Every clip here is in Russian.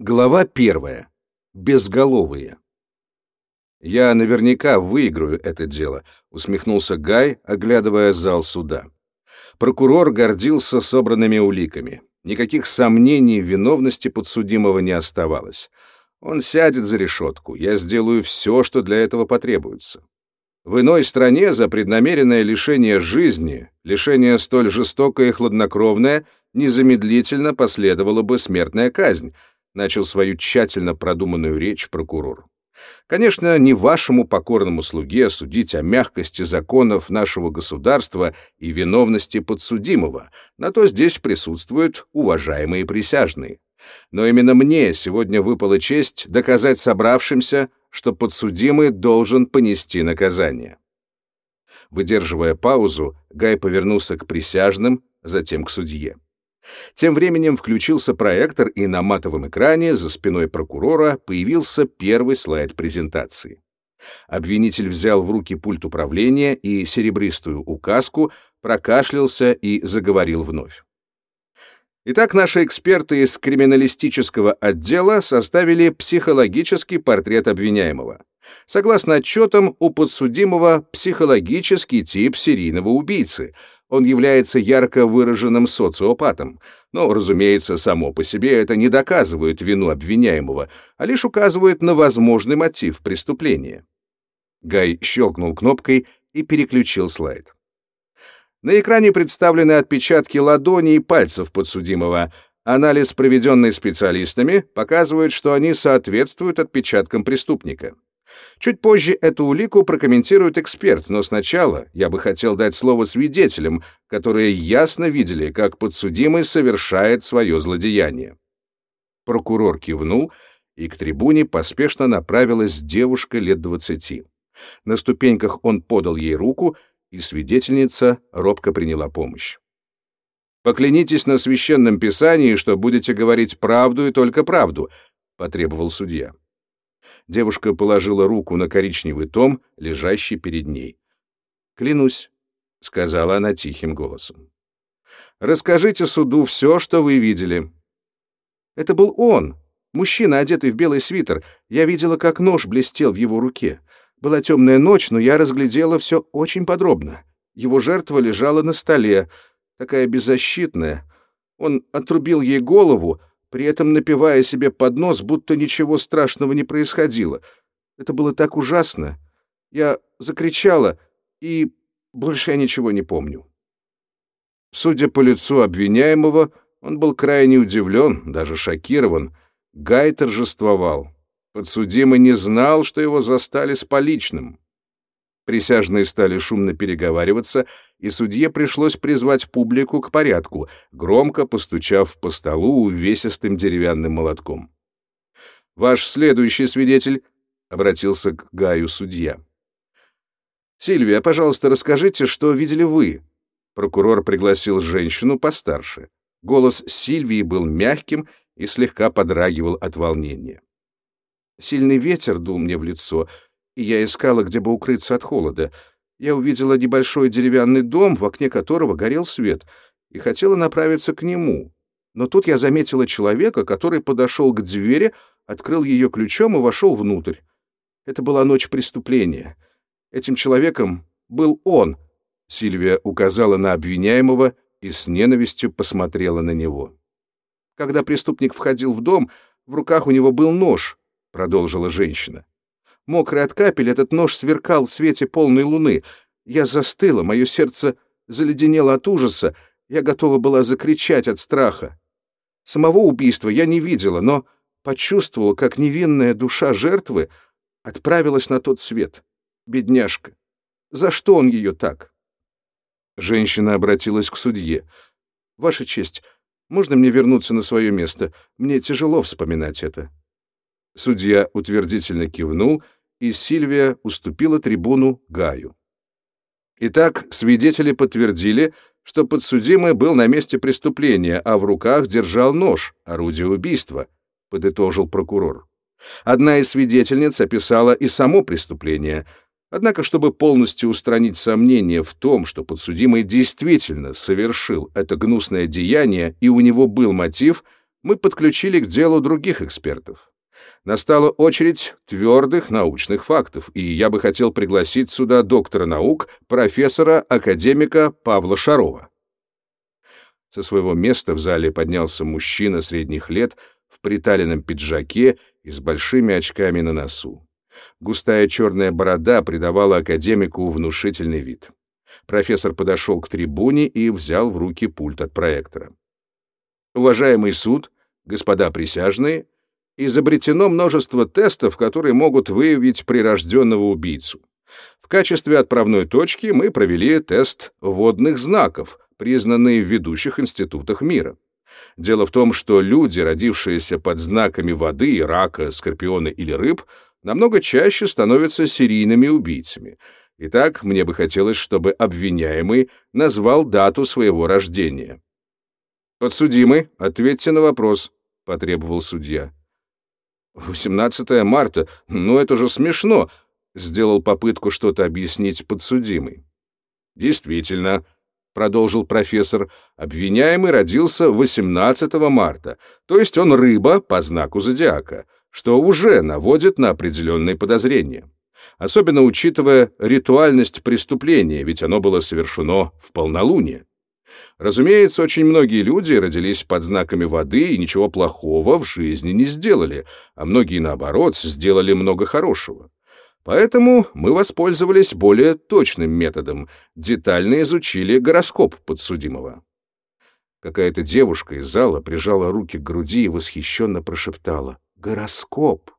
Глава первая. Безголовые. «Я наверняка выиграю это дело», — усмехнулся Гай, оглядывая зал суда. Прокурор гордился собранными уликами. Никаких сомнений в виновности подсудимого не оставалось. Он сядет за решетку, я сделаю все, что для этого потребуется. В иной стране за преднамеренное лишение жизни, лишение столь жестокое и хладнокровное, незамедлительно последовала бы смертная казнь — начал свою тщательно продуманную речь прокурор. Конечно, не вашему покорному слуге судить о мягкости законов нашего государства и виновности подсудимого, на то здесь присутствуют уважаемые присяжные. Но именно мне сегодня выпала честь доказать собравшимся, что подсудимый должен понести наказание. Выдерживая паузу, Гай повернулся к присяжным, затем к судье. Тем временем включился проектор, и на матовом экране за спиной прокурора появился первый слайд презентации. Обвинитель взял в руки пульт управления и серебристую указку, прокашлялся и заговорил вновь. Итак, наши эксперты из криминалистического отдела составили психологический портрет обвиняемого. Согласно отчетам, у подсудимого психологический тип серийного убийцы — он является ярко выраженным социопатом. Но, разумеется, само по себе это не доказывает вину обвиняемого, а лишь указывает на возможный мотив преступления. Гай щелкнул кнопкой и переключил слайд. На экране представлены отпечатки ладоней и пальцев подсудимого. Анализ, проведенный специалистами, показывает, что они соответствуют отпечаткам преступника. Чуть позже эту улику прокомментирует эксперт, но сначала я бы хотел дать слово свидетелям, которые ясно видели, как подсудимый совершает свое злодеяние. Прокурор кивнул, и к трибуне поспешно направилась девушка лет двадцати. На ступеньках он подал ей руку, и свидетельница робко приняла помощь. «Поклянитесь на священном писании, что будете говорить правду и только правду», — потребовал судья. Девушка положила руку на коричневый том, лежащий перед ней. «Клянусь», — сказала она тихим голосом. «Расскажите суду все, что вы видели». «Это был он, мужчина, одетый в белый свитер. Я видела, как нож блестел в его руке. Была темная ночь, но я разглядела все очень подробно. Его жертва лежала на столе, такая беззащитная. Он отрубил ей голову, при этом напивая себе под нос, будто ничего страшного не происходило. Это было так ужасно. Я закричала, и больше я ничего не помню. Судя по лицу обвиняемого, он был крайне удивлен, даже шокирован. Гай торжествовал. Подсудимый не знал, что его застали с поличным. Присяжные стали шумно переговариваться, и судье пришлось призвать публику к порядку, громко постучав по столу увесистым деревянным молотком. «Ваш следующий свидетель», — обратился к Гаю судья. «Сильвия, пожалуйста, расскажите, что видели вы?» Прокурор пригласил женщину постарше. Голос Сильвии был мягким и слегка подрагивал от волнения. Сильный ветер дул мне в лицо — и я искала, где бы укрыться от холода. Я увидела небольшой деревянный дом, в окне которого горел свет, и хотела направиться к нему. Но тут я заметила человека, который подошел к двери, открыл ее ключом и вошел внутрь. Это была ночь преступления. Этим человеком был он. Сильвия указала на обвиняемого и с ненавистью посмотрела на него. Когда преступник входил в дом, в руках у него был нож, продолжила женщина. Мокрый от капель, этот нож сверкал в свете полной луны. Я застыла, мое сердце заледенело от ужаса, я готова была закричать от страха. Самого убийства я не видела, но почувствовала, как невинная душа жертвы отправилась на тот свет. Бедняжка. За что он ее так? Женщина обратилась к судье. «Ваша честь, можно мне вернуться на свое место? Мне тяжело вспоминать это». Судья утвердительно кивнул — и Сильвия уступила трибуну Гаю. Итак, свидетели подтвердили, что подсудимый был на месте преступления, а в руках держал нож, орудие убийства, подытожил прокурор. Одна из свидетельниц описала и само преступление. Однако, чтобы полностью устранить сомнения в том, что подсудимый действительно совершил это гнусное деяние и у него был мотив, мы подключили к делу других экспертов. Настала очередь твердых научных фактов, и я бы хотел пригласить сюда доктора наук, профессора, академика Павла Шарова. Со своего места в зале поднялся мужчина средних лет в приталенном пиджаке и с большими очками на носу. Густая черная борода придавала академику внушительный вид. Профессор подошел к трибуне и взял в руки пульт от проектора. Уважаемый суд, господа присяжные, изобретено множество тестов, которые могут выявить прирожденного убийцу. В качестве отправной точки мы провели тест водных знаков, признанный в ведущих институтах мира. Дело в том, что люди, родившиеся под знаками воды, рака, скорпиона или рыб, намного чаще становятся серийными убийцами. Итак, мне бы хотелось, чтобы обвиняемый назвал дату своего рождения. «Подсудимый, ответьте на вопрос», — потребовал судья. «18 марта, ну это же смешно», — сделал попытку что-то объяснить подсудимый. «Действительно», — продолжил профессор, — «обвиняемый родился 18 марта, то есть он рыба по знаку зодиака, что уже наводит на определенные подозрения. Особенно учитывая ритуальность преступления, ведь оно было совершено в полнолуние. Разумеется, очень многие люди родились под знаками воды и ничего плохого в жизни не сделали, а многие, наоборот, сделали много хорошего. Поэтому мы воспользовались более точным методом, детально изучили гороскоп подсудимого. Какая-то девушка из зала прижала руки к груди и восхищенно прошептала «Гороскоп!».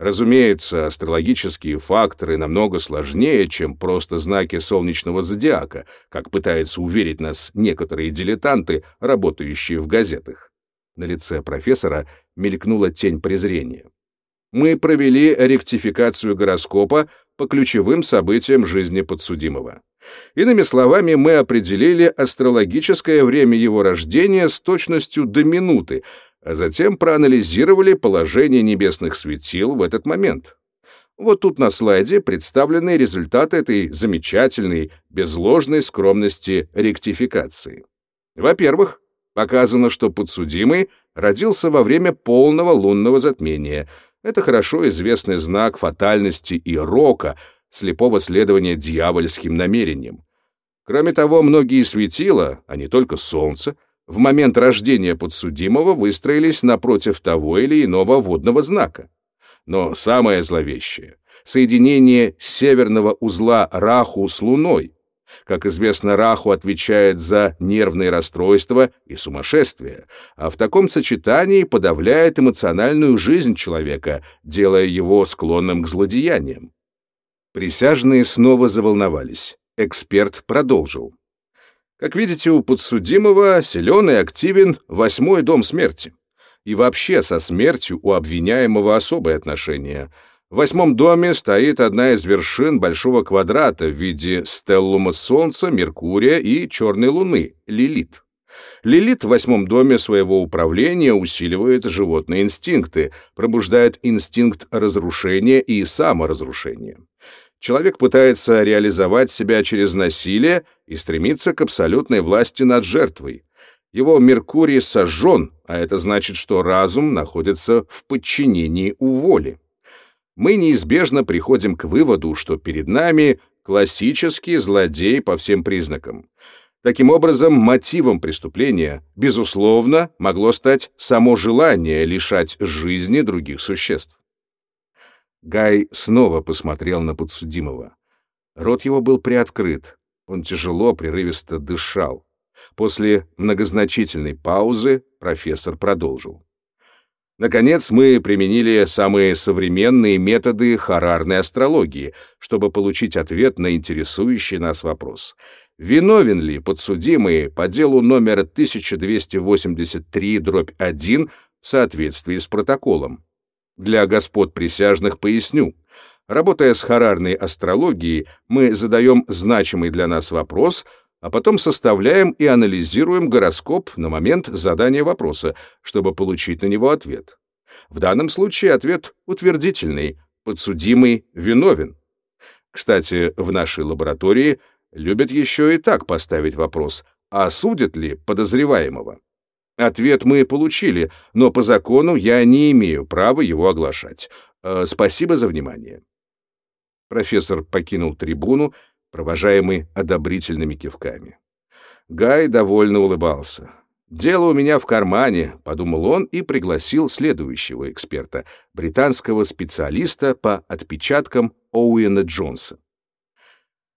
Разумеется, астрологические факторы намного сложнее, чем просто знаки солнечного зодиака, как пытаются уверить нас некоторые дилетанты, работающие в газетах. На лице профессора мелькнула тень презрения. Мы провели ректификацию гороскопа по ключевым событиям жизни подсудимого. Иными словами, мы определили астрологическое время его рождения с точностью до минуты, а затем проанализировали положение небесных светил в этот момент. Вот тут на слайде представлены результаты этой замечательной, без ложной скромности ректификации. Во-первых, показано, что подсудимый родился во время полного лунного затмения. Это хорошо известный знак фатальности и рока, слепого следования дьявольским намерениям. Кроме того, многие светила, а не только Солнце, в момент рождения подсудимого выстроились напротив того или иного водного знака. Но самое зловещее — соединение северного узла Раху с Луной. Как известно, Раху отвечает за нервные расстройства и сумасшествие, а в таком сочетании подавляет эмоциональную жизнь человека, делая его склонным к злодеяниям. Присяжные снова заволновались. Эксперт продолжил. Как видите, у подсудимого силен и активен восьмой дом смерти. И вообще со смертью у обвиняемого особое отношение. В восьмом доме стоит одна из вершин большого квадрата в виде стеллума Солнца, Меркурия и черной Луны — Лилит. Лилит в восьмом доме своего управления усиливает животные инстинкты, пробуждает инстинкт разрушения и саморазрушения. Человек пытается реализовать себя через насилие и стремится к абсолютной власти над жертвой. Его Меркурий сожжен, а это значит, что разум находится в подчинении у воли. Мы неизбежно приходим к выводу, что перед нами классический злодей по всем признакам. Таким образом, мотивом преступления, безусловно, могло стать само желание лишать жизни других существ. Гай снова посмотрел на подсудимого. Рот его был приоткрыт. Он тяжело, прерывисто дышал. После многозначительной паузы профессор продолжил. Наконец, мы применили самые современные методы харарной астрологии, чтобы получить ответ на интересующий нас вопрос. Виновен ли подсудимый по делу номер 1283-1 в соответствии с протоколом? Для господ присяжных поясню. Работая с харарной астрологией, мы задаем значимый для нас вопрос, а потом составляем и анализируем гороскоп на момент задания вопроса, чтобы получить на него ответ. В данном случае ответ утвердительный, подсудимый виновен. Кстати, в нашей лаборатории любят еще и так поставить вопрос, а судят ли подозреваемого. Ответ мы получили, но по закону я не имею права его оглашать. Э, спасибо за внимание. Профессор покинул трибуну, провожаемый одобрительными кивками. Гай довольно улыбался. «Дело у меня в кармане», — подумал он и пригласил следующего эксперта, британского специалиста по отпечаткам Оуэна Джонса.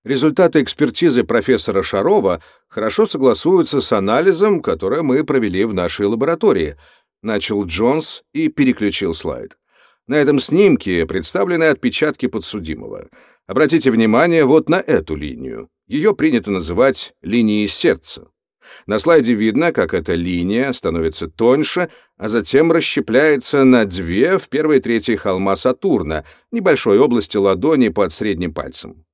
Результаты экспертизы профессора Шарова хорошо согласуются с анализом, который мы провели в нашей лаборатории, начал Джонс и переключил слайд. На этом снимке представлены отпечатки подсудимого. Обратите внимание вот на эту линию. Ее принято называть линией сердца. На слайде видно, как эта линия становится тоньше, а затем расщепляется на две в первой трети холма Сатурна, небольшой области ладони под средним пальцем.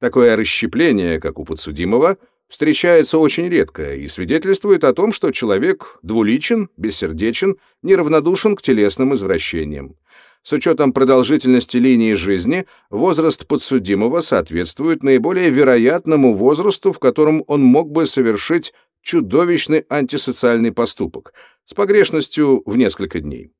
Такое расщепление, как у подсудимого, встречается очень редко и свидетельствует о том, что человек двуличен, бессердечен, неравнодушен к телесным извращениям. С учетом продолжительности линии жизни, возраст подсудимого соответствует наиболее вероятному возрасту, в котором он мог бы совершить чудовищный антисоциальный поступок с погрешностью в несколько дней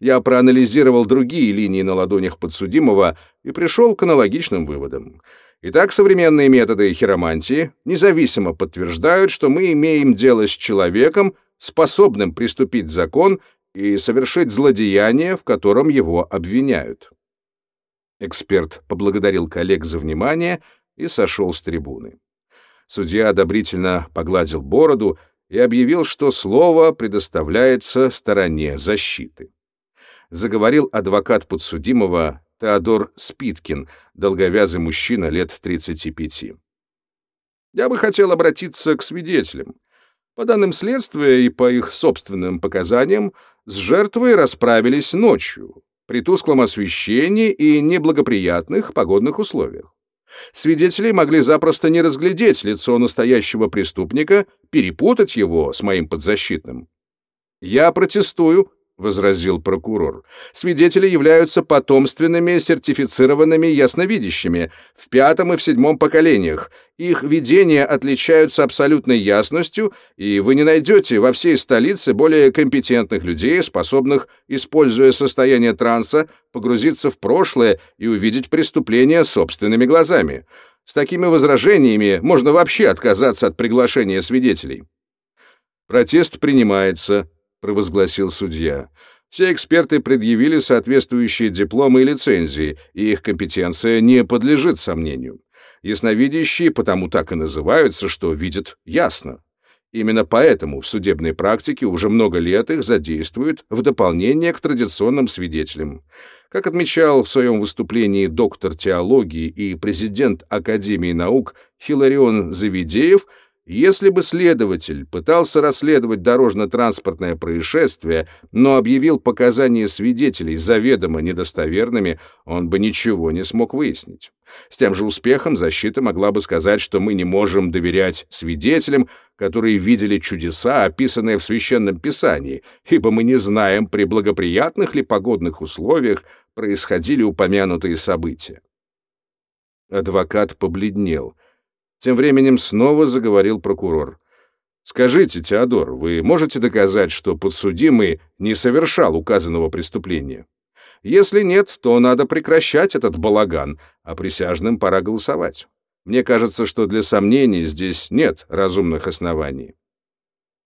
я проанализировал другие линии на ладонях подсудимого и пришел к аналогичным выводам. Итак, современные методы хиромантии независимо подтверждают, что мы имеем дело с человеком, способным приступить закон и совершить злодеяние, в котором его обвиняют. Эксперт поблагодарил коллег за внимание и сошел с трибуны. Судья одобрительно погладил бороду и объявил, что слово предоставляется стороне защиты заговорил адвокат подсудимого Теодор Спиткин, долговязый мужчина лет 35. «Я бы хотел обратиться к свидетелям. По данным следствия и по их собственным показаниям, с жертвой расправились ночью, при тусклом освещении и неблагоприятных погодных условиях. Свидетели могли запросто не разглядеть лицо настоящего преступника, перепутать его с моим подзащитным. Я протестую — возразил прокурор. «Свидетели являются потомственными сертифицированными ясновидящими в пятом и в седьмом поколениях. Их видения отличаются абсолютной ясностью, и вы не найдете во всей столице более компетентных людей, способных, используя состояние транса, погрузиться в прошлое и увидеть преступление собственными глазами. С такими возражениями можно вообще отказаться от приглашения свидетелей». «Протест принимается», — провозгласил судья. «Все эксперты предъявили соответствующие дипломы и лицензии, и их компетенция не подлежит сомнению. Ясновидящие потому так и называются, что видят ясно. Именно поэтому в судебной практике уже много лет их задействуют в дополнение к традиционным свидетелям. Как отмечал в своем выступлении доктор теологии и президент Академии наук Хиларион Завидеев, если бы следователь пытался расследовать дорожно-транспортное происшествие, но объявил показания свидетелей заведомо недостоверными, он бы ничего не смог выяснить. С тем же успехом защита могла бы сказать, что мы не можем доверять свидетелям, которые видели чудеса, описанные в Священном Писании, ибо мы не знаем, при благоприятных ли погодных условиях происходили упомянутые события. Адвокат побледнел — тем временем снова заговорил прокурор. «Скажите, Теодор, вы можете доказать, что подсудимый не совершал указанного преступления? Если нет, то надо прекращать этот балаган, а присяжным пора голосовать. Мне кажется, что для сомнений здесь нет разумных оснований.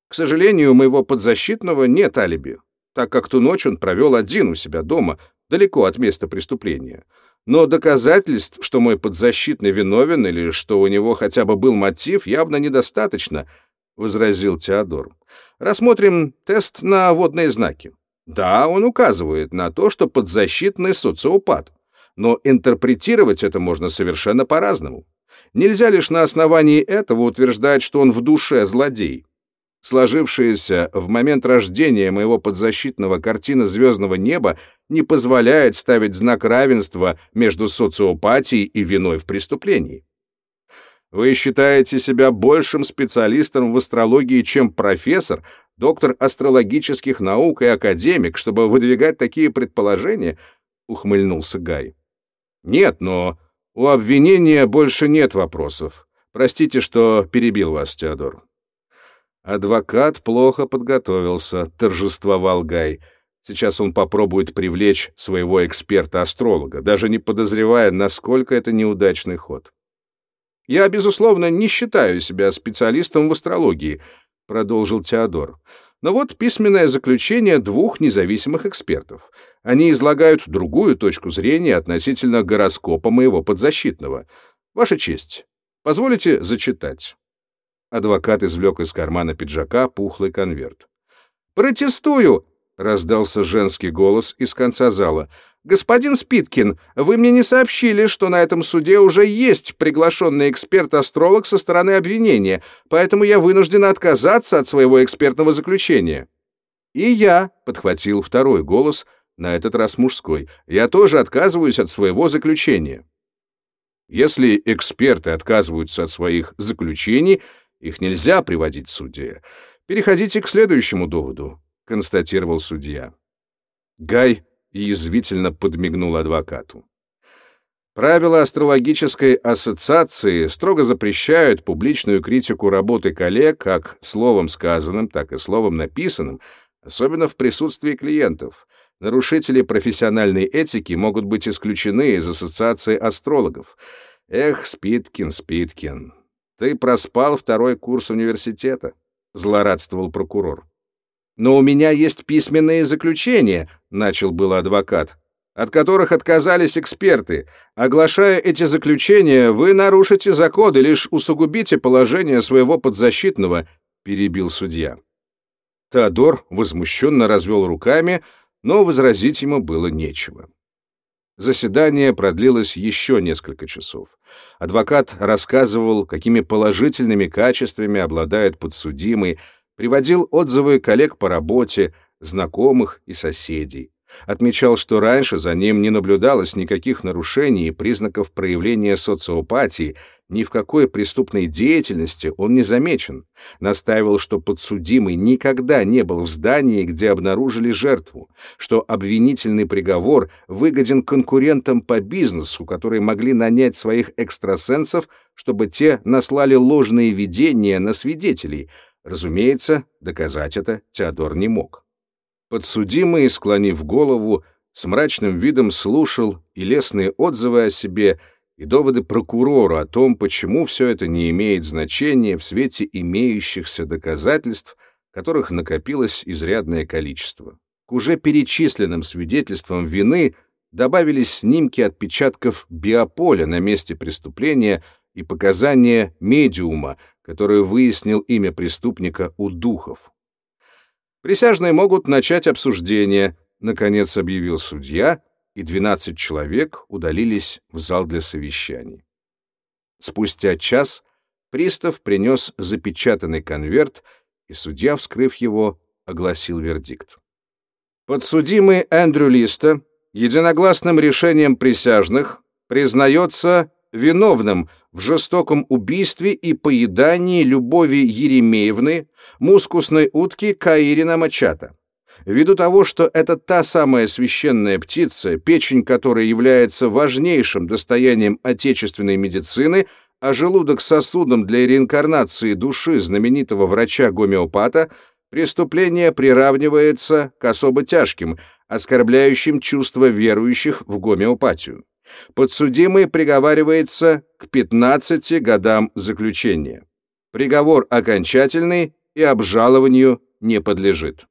К сожалению, у моего подзащитного нет алиби, так как ту ночь он провел один у себя дома, далеко от места преступления но доказательств, что мой подзащитный виновен или что у него хотя бы был мотив, явно недостаточно, — возразил Теодор. Рассмотрим тест на водные знаки. Да, он указывает на то, что подзащитный социопат, но интерпретировать это можно совершенно по-разному. Нельзя лишь на основании этого утверждать, что он в душе злодей. Сложившаяся в момент рождения моего подзащитного картина звездного неба не позволяет ставить знак равенства между социопатией и виной в преступлении. Вы считаете себя большим специалистом в астрологии, чем профессор, доктор астрологических наук и академик, чтобы выдвигать такие предположения? Ухмыльнулся Гай. Нет, но у обвинения больше нет вопросов. Простите, что перебил вас, Теодор. Адвокат плохо подготовился, торжествовал Гай. Сейчас он попробует привлечь своего эксперта-астролога, даже не подозревая, насколько это неудачный ход. «Я, безусловно, не считаю себя специалистом в астрологии», — продолжил Теодор. «Но вот письменное заключение двух независимых экспертов. Они излагают другую точку зрения относительно гороскопа моего подзащитного. Ваша честь, позволите зачитать?» Адвокат извлек из кармана пиджака пухлый конверт. «Протестую!» — раздался женский голос из конца зала. «Господин Спиткин, вы мне не сообщили, что на этом суде уже есть приглашенный эксперт-астролог со стороны обвинения, поэтому я вынужден отказаться от своего экспертного заключения». «И я», — подхватил второй голос, на этот раз мужской, «я тоже отказываюсь от своего заключения». Если эксперты отказываются от своих заключений, их нельзя приводить в суде. Переходите к следующему доводу констатировал судья. Гай язвительно подмигнул адвокату. Правила астрологической ассоциации строго запрещают публичную критику работы коллег как словом сказанным, так и словом написанным, особенно в присутствии клиентов. Нарушители профессиональной этики могут быть исключены из ассоциации астрологов. Эх, Спиткин, Спиткин, ты проспал второй курс университета, злорадствовал прокурор. Но у меня есть письменные заключения, начал был адвокат, от которых отказались эксперты. Оглашая эти заключения, вы нарушите закон и лишь усугубите положение своего подзащитного, перебил судья. Теодор возмущенно развел руками, но возразить ему было нечего. Заседание продлилось еще несколько часов. Адвокат рассказывал, какими положительными качествами обладает подсудимый, приводил отзывы коллег по работе, знакомых и соседей. Отмечал, что раньше за ним не наблюдалось никаких нарушений и признаков проявления социопатии, ни в какой преступной деятельности он не замечен. Настаивал, что подсудимый никогда не был в здании, где обнаружили жертву, что обвинительный приговор выгоден конкурентам по бизнесу, которые могли нанять своих экстрасенсов, чтобы те наслали ложные видения на свидетелей — Разумеется, доказать это Теодор не мог. Подсудимый, склонив голову, с мрачным видом слушал и лестные отзывы о себе, и доводы прокурора о том, почему все это не имеет значения в свете имеющихся доказательств, которых накопилось изрядное количество. К уже перечисленным свидетельствам вины добавились снимки отпечатков биополя на месте преступления и показания медиума, который выяснил имя преступника у духов. Присяжные могут начать обсуждение, наконец объявил судья, и 12 человек удалились в зал для совещаний. Спустя час пристав принес запечатанный конверт, и судья, вскрыв его, огласил вердикт. Подсудимый Эндрю Листа единогласным решением присяжных признается виновным в жестоком убийстве и поедании Любови Еремеевны, мускусной утки Каирина Мачата. Ввиду того, что это та самая священная птица, печень которой является важнейшим достоянием отечественной медицины, а желудок сосудом для реинкарнации души знаменитого врача-гомеопата, преступление приравнивается к особо тяжким, оскорбляющим чувства верующих в гомеопатию. Подсудимый приговаривается к 15 годам заключения. Приговор окончательный и обжалованию не подлежит.